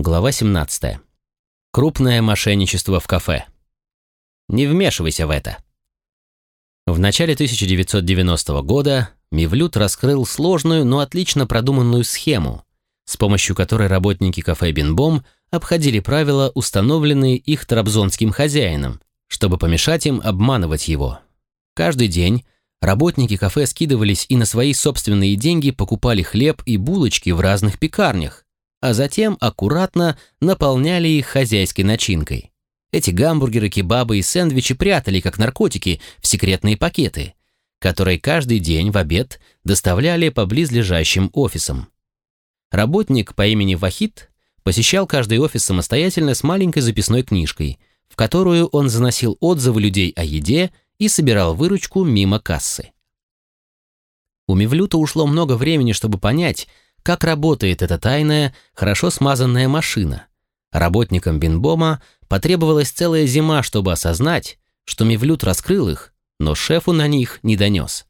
Глава 17. Крупное мошенничество в кафе. Не вмешивайся в это. В начале 1990 года Мивлют раскрыл сложную, но отлично продуманную схему, с помощью которой работники кафе «Бинбом» обходили правила, установленные их трабзонским хозяином, чтобы помешать им обманывать его. Каждый день работники кафе скидывались и на свои собственные деньги покупали хлеб и булочки в разных пекарнях, а затем аккуратно наполняли их хозяйской начинкой. Эти гамбургеры, кебабы и сэндвичи прятали, как наркотики, в секретные пакеты, которые каждый день в обед доставляли по близлежащим офисам. Работник по имени Вахид посещал каждый офис самостоятельно с маленькой записной книжкой, в которую он заносил отзывы людей о еде и собирал выручку мимо кассы. У Мивлюта ушло много времени, чтобы понять, как работает эта тайная, хорошо смазанная машина. Работникам Бинбома потребовалась целая зима, чтобы осознать, что Мивлют раскрыл их, но шефу на них не донес.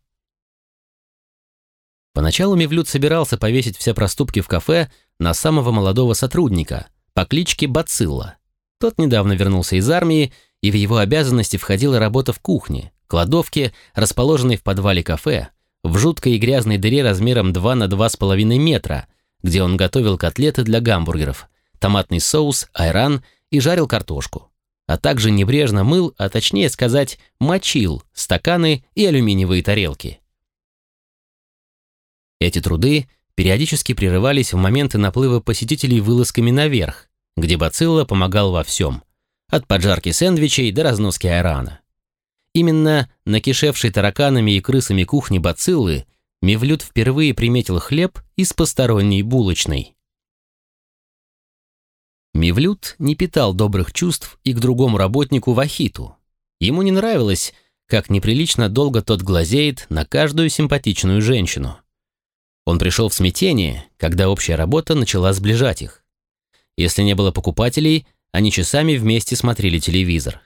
Поначалу Мивлют собирался повесить все проступки в кафе на самого молодого сотрудника по кличке Бацилла. Тот недавно вернулся из армии, и в его обязанности входила работа в кухне, кладовке, расположенной в подвале кафе, в жуткой и грязной дыре размером 2 на 2,5 метра, где он готовил котлеты для гамбургеров, томатный соус, айран и жарил картошку, а также небрежно мыл, а точнее сказать, мочил стаканы и алюминиевые тарелки. Эти труды периодически прерывались в моменты наплыва посетителей вылазками наверх, где Бацилла помогал во всем, от поджарки сэндвичей до разноски айрана. Именно на кишевшей тараканами и крысами кухне бациллы Мевлюд впервые приметил хлеб из посторонней булочной. Мевлюд не питал добрых чувств и к другому работнику Вахиту. Ему не нравилось, как неприлично долго тот глазеет на каждую симпатичную женщину. Он пришел в смятение, когда общая работа начала сближать их. Если не было покупателей, они часами вместе смотрели телевизор.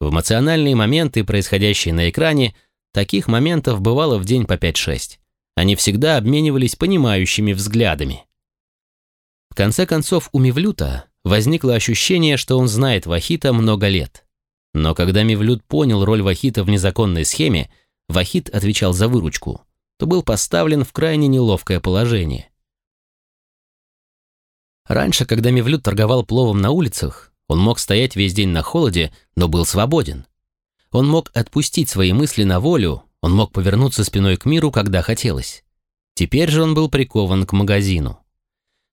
В эмоциональные моменты, происходящие на экране, таких моментов бывало в день по 5-6. Они всегда обменивались понимающими взглядами. В конце концов, у Мивлюта возникло ощущение, что он знает Вахита много лет. Но когда Мивлют понял роль Вахита в незаконной схеме, Вахит отвечал за выручку, то был поставлен в крайне неловкое положение. Раньше, когда Мивлют торговал пловом на улицах, он мог стоять весь день на холоде, но был свободен. Он мог отпустить свои мысли на волю, он мог повернуться спиной к миру, когда хотелось. Теперь же он был прикован к магазину.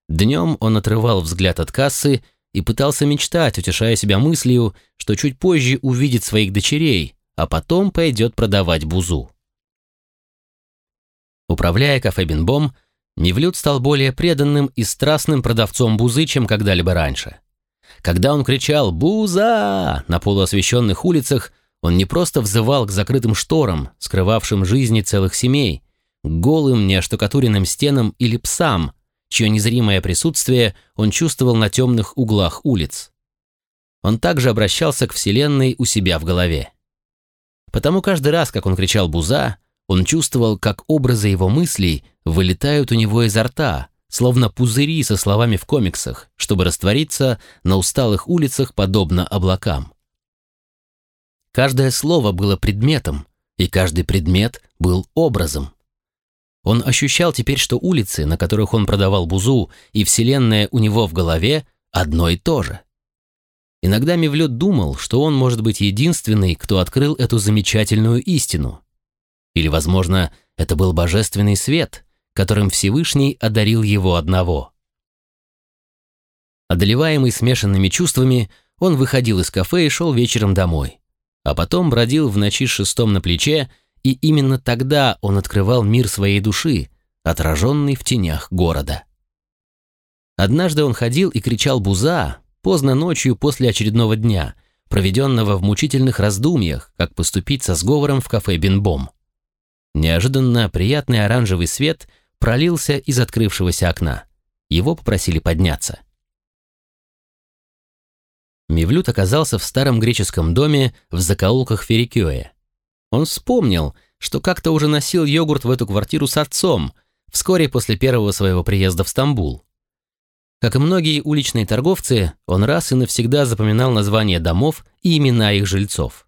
Днем он отрывал взгляд от кассы и пытался мечтать, утешая себя мыслью, что чуть позже увидит своих дочерей, а потом пойдет продавать бузу. Управляя кафе «Бинбом», Мивлют стал более преданным и страстным продавцом бузы, чем когда-либо раньше. Когда он кричал «Буза!» на полуосвещенных улицах, он не просто взывал к закрытым шторам, скрывавшим жизни целых семей, к голым неоштукатуренным стенам или псам, чье незримое присутствие он чувствовал на темных углах улиц. Он также обращался к Вселенной у себя в голове. Потому каждый раз, как он кричал «Буза!», он чувствовал, как образы его мыслей вылетают у него изо рта, словно пузыри со словами в комиксах, чтобы раствориться на усталых улицах подобно облакам. Каждое слово было предметом, и каждый предмет был образом. Он ощущал теперь, что улицы, на которых он продавал бузу, и вселенная у него в голове одно и то же. Иногда Мевлет думал, что он может быть единственный, кто открыл эту замечательную истину. Или, возможно, это был божественный свет, которым Всевышний одарил его одного. Одолеваемый смешанными чувствами, он выходил из кафе и шел вечером домой. А потом бродил в ночи шестом на плече, и именно тогда он открывал мир своей души, отраженный в тенях города. Однажды он ходил и кричал «Буза!» поздно ночью после очередного дня, проведенного в мучительных раздумьях, как поступить со сговором в кафе «Бинбом». Неожиданно приятный оранжевый свет – пролился из открывшегося окна. Его попросили подняться. Мивлют оказался в старом греческом доме в закоулках Ферикёя. Он вспомнил, что как-то уже носил йогурт в эту квартиру с отцом, вскоре после первого своего приезда в Стамбул. Как и многие уличные торговцы, он раз и навсегда запоминал названия домов и имена их жильцов.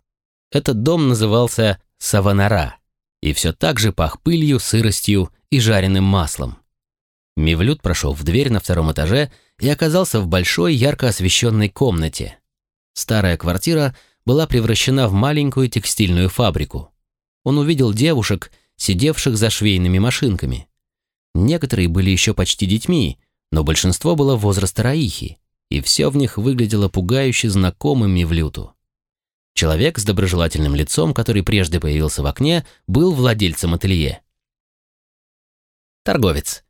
Этот дом назывался Саванара и все так же пах пылью, сыростью и жареным маслом. Мивлют прошел в дверь на втором этаже и оказался в большой ярко освещенной комнате. Старая квартира была превращена в маленькую текстильную фабрику. Он увидел девушек, сидевших за швейными машинками. Некоторые были еще почти детьми, но большинство было возраста Раихи, и все в них выглядело пугающе знакомым Мивлюту. Человек с доброжелательным лицом, который прежде появился в окне, был владельцем ателье. Торговец.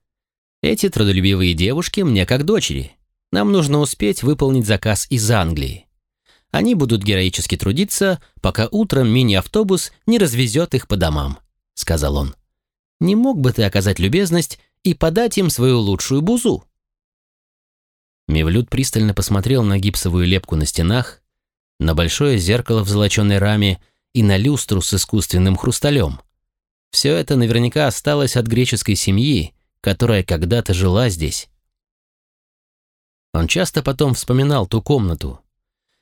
Эти трудолюбивые девушки мне как дочери. Нам нужно успеть выполнить заказ из Англии. Они будут героически трудиться, пока утром мини-автобус не развезет их по домам», — сказал он. «Не мог бы ты оказать любезность и подать им свою лучшую бузу?» Мевлюд пристально посмотрел на гипсовую лепку на стенах, на большое зеркало в золоченой раме и на люстру с искусственным хрусталем. Все это наверняка осталось от греческой семьи, которая когда-то жила здесь. Он часто потом вспоминал ту комнату.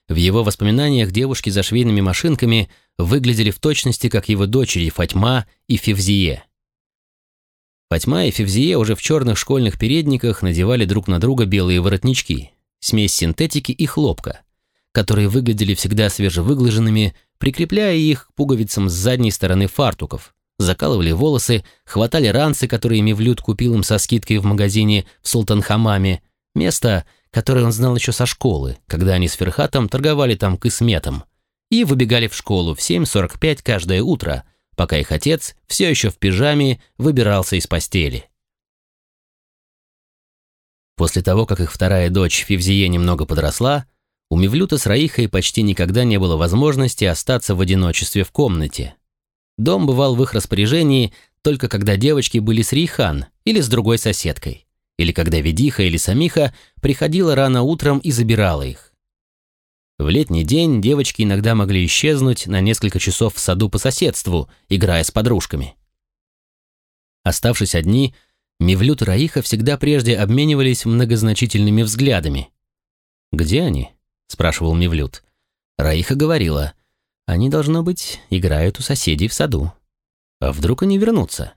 В его воспоминаниях девушки за швейными машинками выглядели в точности, как его дочери Фатьма и Февзие. Фатьма и Февзие уже в черных школьных передниках надевали друг на друга белые воротнички, смесь синтетики и хлопка, которые выглядели всегда свежевыглаженными, прикрепляя их к пуговицам с задней стороны фартуков, закалывали волосы, хватали ранцы, которые Мевлюд купил им со скидкой в магазине в Султанхамаме, место, которое он знал еще со школы, когда они с Ферхатом торговали там кысметом, и выбегали в школу в 7.45 каждое утро, пока их отец все еще в пижаме выбирался из постели. После того, как их вторая дочь Фивзие немного подросла, у Мевлюта с Раихой почти никогда не было возможности остаться в одиночестве в комнате. Дом бывал в их распоряжении только когда девочки были с Рейхан или с другой соседкой, или когда Ведиха или Самиха приходила рано утром и забирала их. В летний день девочки иногда могли исчезнуть на несколько часов в саду по соседству, играя с подружками. Оставшись одни, Мивлют и Раиха всегда прежде обменивались многозначительными взглядами. «Где они?» – спрашивал Мивлют. Раиха говорила – они, должно быть, играют у соседей в саду. А вдруг они вернутся?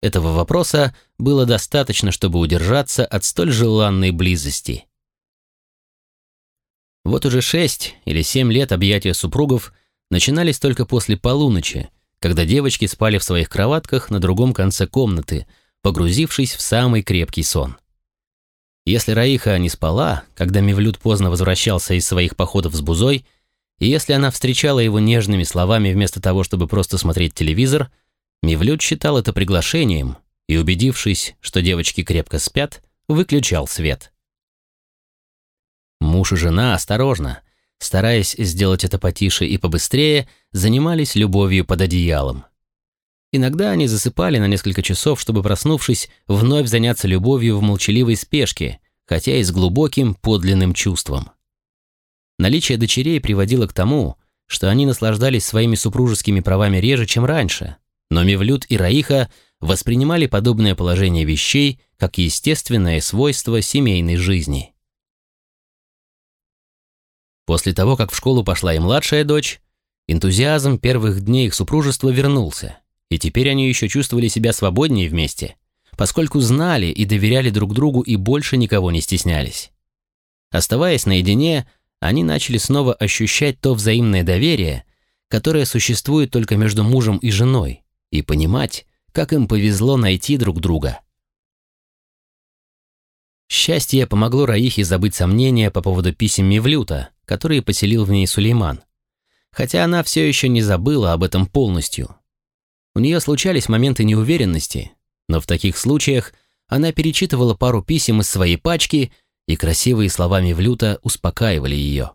Этого вопроса было достаточно, чтобы удержаться от столь желанной близости. Вот уже шесть или семь лет объятия супругов начинались только после полуночи, когда девочки спали в своих кроватках на другом конце комнаты, погрузившись в самый крепкий сон. Если Раиха не спала, когда Мевлюд поздно возвращался из своих походов с Бузой, и если она встречала его нежными словами вместо того, чтобы просто смотреть телевизор, Мивлют считал это приглашением и, убедившись, что девочки крепко спят, выключал свет. Муж и жена осторожно, стараясь сделать это потише и побыстрее, занимались любовью под одеялом. Иногда они засыпали на несколько часов, чтобы, проснувшись, вновь заняться любовью в молчаливой спешке, хотя и с глубоким подлинным чувством. Наличие дочерей приводило к тому, что они наслаждались своими супружескими правами реже, чем раньше, но Мевлюд и Раиха воспринимали подобное положение вещей как естественное свойство семейной жизни. После того, как в школу пошла и младшая дочь, энтузиазм первых дней их супружества вернулся, и теперь они еще чувствовали себя свободнее вместе, поскольку знали и доверяли друг другу и больше никого не стеснялись. Оставаясь наедине, они начали снова ощущать то взаимное доверие, которое существует только между мужем и женой, и понимать, как им повезло найти друг друга. Счастье помогло Раихе забыть сомнения по поводу писем Мевлюта, которые поселил в ней Сулейман. Хотя она все еще не забыла об этом полностью. У нее случались моменты неуверенности, но в таких случаях она перечитывала пару писем из своей пачки и красивые слова Мевлюта успокаивали ее.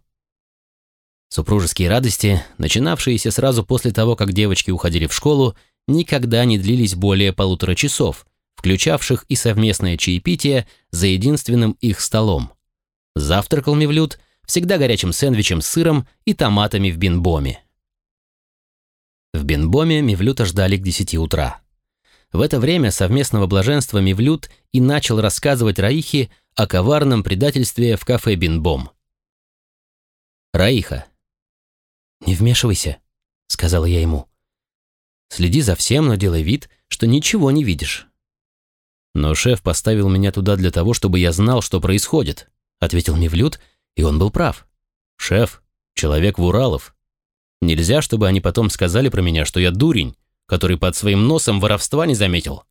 Супружеские радости, начинавшиеся сразу после того, как девочки уходили в школу, никогда не длились более полутора часов, включавших и совместное чаепитие за единственным их столом. Завтракал Мевлют всегда горячим сэндвичем с сыром и томатами в бинбоме. В бинбоме Мевлюта ждали к десяти утра. В это время совместного блаженства Мевлют и начал рассказывать Раихе о коварном предательстве в кафе Бинбом. Раиха. «Не вмешивайся», — сказала я ему. «Следи за всем, но делай вид, что ничего не видишь». «Но шеф поставил меня туда для того, чтобы я знал, что происходит», — ответил Мивлют, и он был прав. «Шеф, человек в Уралов. Нельзя, чтобы они потом сказали про меня, что я дурень, который под своим носом воровства не заметил».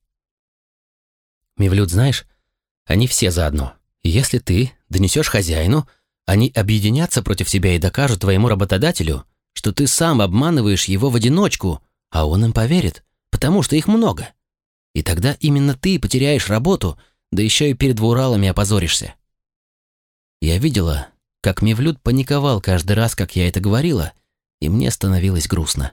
«Мивлют, знаешь, они все заодно. Если ты донесешь хозяину, они объединятся против тебя и докажут твоему работодателю, что ты сам обманываешь его в одиночку, а он им поверит, потому что их много. И тогда именно ты потеряешь работу, да еще и перед Вуралами опозоришься. Я видела, как Мевлюд паниковал каждый раз, как я это говорила, и мне становилось грустно.